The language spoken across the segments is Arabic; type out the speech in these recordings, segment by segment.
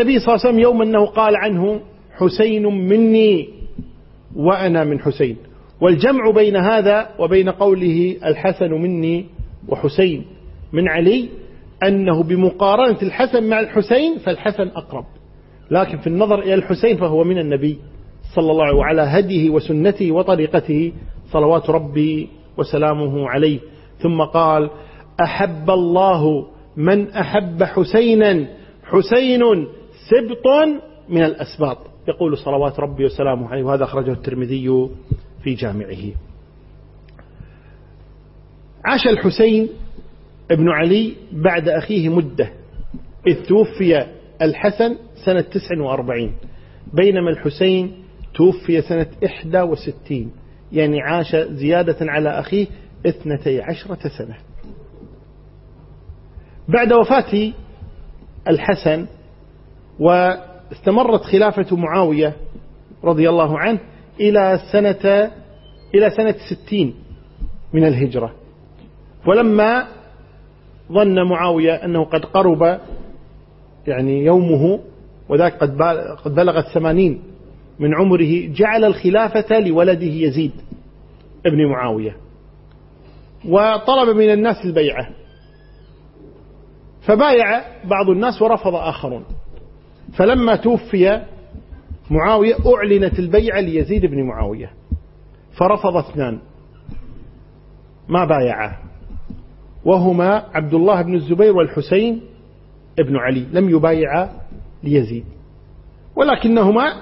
النبي صلى الله عليه وسلم يوم أنه قال عنه حسين مني وأنا من حسين. والجمع بين هذا وبين قوله الحسن مني وحسين من علي أنه بمقارنة الحسن مع الحسين فالحسن أقرب. لكن في النظر إلى الحسين فهو من النبي صلى الله عليه وعلى هديه وسنته وطريقته صلوات ربي وسلامه عليه. ثم قال أحب الله من أحب حسينا حسين سبط من الأسباط. يقول صلوات ربي وسلامه عليه وهذا أخرجه الترمذي في جامعه. عاش الحسين ابن علي بعد أخيه مدة إذ توفي الحسن سنة 49 بينما الحسين توفي سنة 61 يعني عاش زيادة على أخيه 12 سنة. بعد وفاة الحسن واستمرت خلافة معاوية رضي الله عنه إلى سنة إلى سنة ستين من الهجرة. ولما ظن معاوية أنه قد قرب يعني يومه وذاك قد بلغ الثمانين من عمره جعل الخلافة لولده يزيد ابن معاوية. وطلب من الناس البيعة. فبايع بعض الناس ورفض آخرون. فلما توفي معاوية أعلنت البيعة ليزيد بن معاوية. فرفض اثنان. ما بايعا وهما عبد الله بن الزبير والحسين ابن علي. لم يبايعا ليزيد. ولكنهما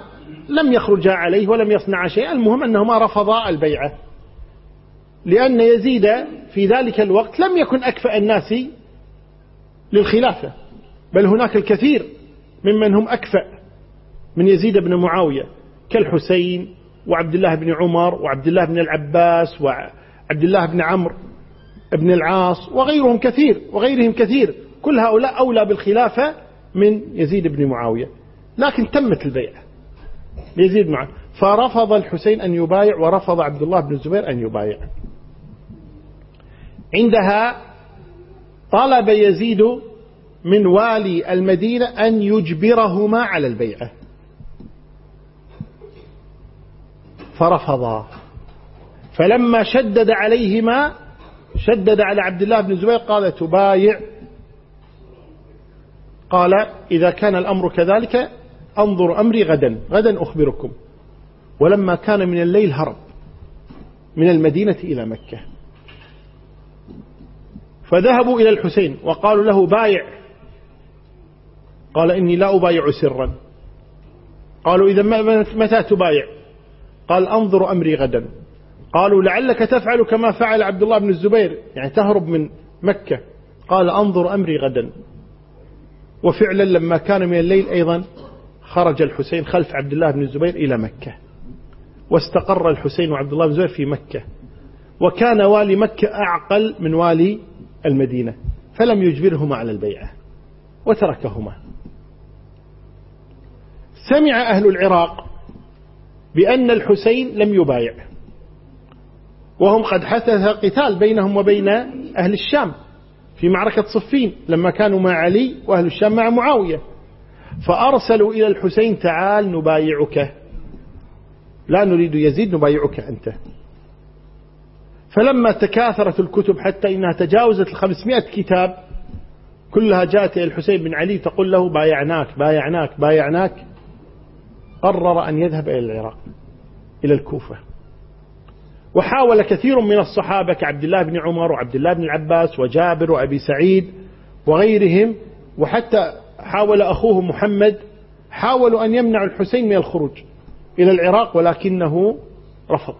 لم يخرجا عليه ولم يصنعا شيئا. المهم أنهما رفضا البيعة. لأن يزيد في ذلك الوقت لم يكن أكفأ الناس للخلافة. بل هناك الكثير ممن هم أكفأ من يزيد بن معاوية كالحسين وعبد الله بن عمر وعبد الله بن العباس وعبد الله بن عمرو بن العاص وغيرهم كثير وغيرهم كثير. كل هؤلاء أولى بالخلافة من يزيد بن معاوية. لكن تمت البيعة. يزيد معه فرفض الحسين أن يبايع ورفض عبد الله بن الزبير أن يبايع. عندها طلب يزيد من والي المدينة أن يجبرهما على البيعة. فرفضا. فلما شدد عليهما شدد على عبد الله بن الزبير قال تبايع. قال إذا كان الأمر كذلك أنظر أمري غدا غدا أخبركم. ولما كان من الليل هرب من المدينة إلى مكة. فذهبوا إلى الحسين وقالوا له بايع. قال إني لا أبايع سرا. قالوا إذا متى تبايع؟ قال أنظر أمري غدا. قالوا لعلك تفعل كما فعل عبد الله بن الزبير يعني تهرب من مكة. قال أنظر أمري غدا. وفعلا لما كان من الليل أيضا خرج الحسين خلف عبد الله بن الزبير إلى مكة. واستقر الحسين وعبد الله بن الزبير في مكة. وكان والي مكة أعقل من والي المدينة فلم يجبرهما على البيعة وتركهما. سمع أهل العراق بأن الحسين لم يبايع. وهم قد حدث قتال بينهم وبين أهل الشام في معركة صفين لما كانوا مع علي وأهل الشام مع معاوية. فأرسلوا إلى الحسين تعال نبايعك. لا نريد يزيد نبايعك أنت. فلما تكاثرت الكتب حتى إنها تجاوزت الخمسمائة كتاب كلها جاءت إلى الحسين بن علي تقول له بايعناك بايعناك بايعناك. قرر أن يذهب إلى العراق إلى الكوفة. وحاول كثير من الصحابة كعبد الله بن عمر وعبد الله بن العباس وجابر وأبي سعيد وغيرهم وحتى حاول أخوه محمد حاولوا أن يمنعوا الحسين من الخروج إلى العراق ولكنه رفض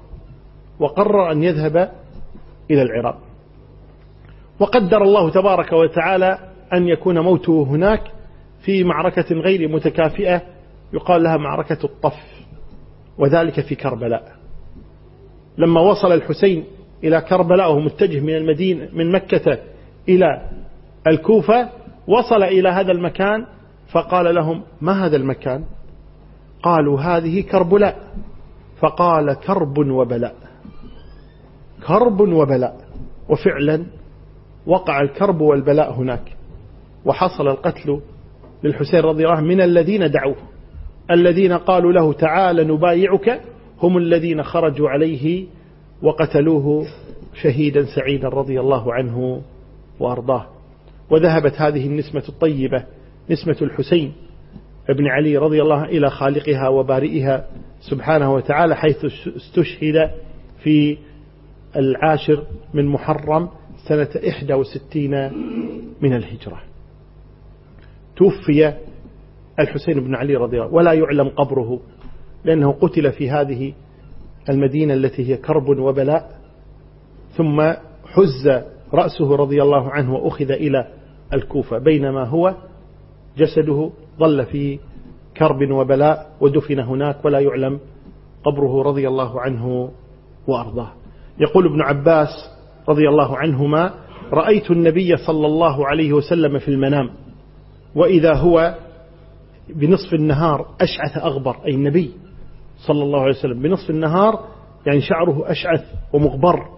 وقرر أن يذهب إلى العراق. وقدر الله تبارك وتعالى أن يكون موته هناك في معركة غير متكافئة يقال لها معركة الطف وذلك في كربلاء. لما وصل الحسين إلى كربلاء وهو متجه من المدينة من مكة إلى الكوفة وصل إلى هذا المكان فقال لهم ما هذا المكان؟ قالوا هذه كربلاء. فقال كرب وبلاء. كرب وبلاء. وفعلا وقع الكرب والبلاء هناك وحصل القتل للحسين رضي الله عنه من الذين دعوه. الذين قالوا له تعال نبايعك هم الذين خرجوا عليه وقتلوه شهيدا سعيدا رضي الله عنه وأرضاه. وذهبت هذه النسمة الطيبة نسمة الحسين ابن علي رضي الله إلى خالقها وبارئها سبحانه وتعالى حيث استشهد في العاشر من محرم سنة 61 من الهجرة. توفي الحسين بن علي رضي الله ولا يعلم قبره لأنه قتل في هذه المدينة التي هي كرب وبلاء. ثم حز رأسه رضي الله عنه وأخذ إلى الكوفة. بينما هو جسده ظل في كرب وبلاء ودفن هناك ولا يعلم قبره رضي الله عنه وأرضاه. يقول ابن عباس رضي الله عنهما رأيت النبي صلى الله عليه وسلم في المنام وإذا هو بنصف النهار أشعث أغبر أي النبي صلى الله عليه وسلم بنصف النهار يعني شعره أشعث ومغبر.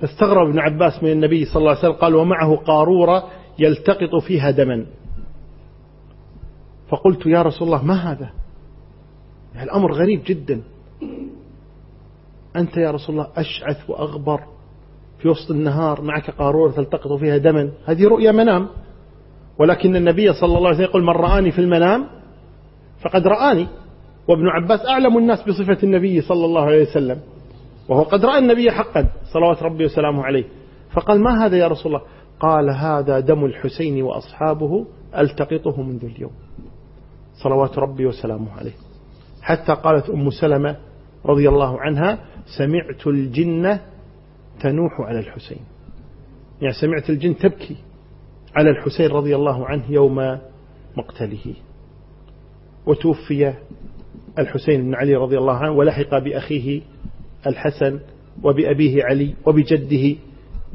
فاستغرب ابن عباس من النبي صلى الله عليه وسلم قال ومعه قارورة يلتقط فيها دما. فقلت يا رسول الله ما هذا؟ يعني الأمر غريب جدا. أنت يا رسول الله أشعث وأغبر في وسط النهار معك قارورة تلتقط فيها دما هذه رؤيا منام. ولكن النبي صلى الله عليه وسلم يقول من رآني في المنام فقد رآني. وابن عباس أعلم الناس بصفة النبي صلى الله عليه وسلم وهو قد رأى النبي حقا صلوات ربي وسلامه عليه. فقال ما هذا يا رسول الله؟ قال هذا دم الحسين وأصحابه ألتقطه منذ اليوم. صلوات ربي وسلامه عليه. حتى قالت أم سلمة رضي الله عنها سمعت الجنة تنوح على الحسين. يعني سمعت الجن تبكي. على الحسين رضي الله عنه يوم مقتله. وتوفي الحسين بن علي رضي الله عنه ولحق بأخيه الحسن وبأبيه علي وبجده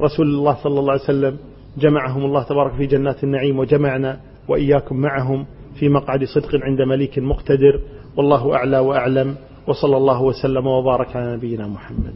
رسول الله صلى الله عليه وسلم. جمعهم الله تبارك في جنات النعيم وجمعنا وإياكم معهم في مقعد صدق عند مليك مقتدر. والله أعلى وأعلم وصلى الله وسلم وبارك على نبينا محمد.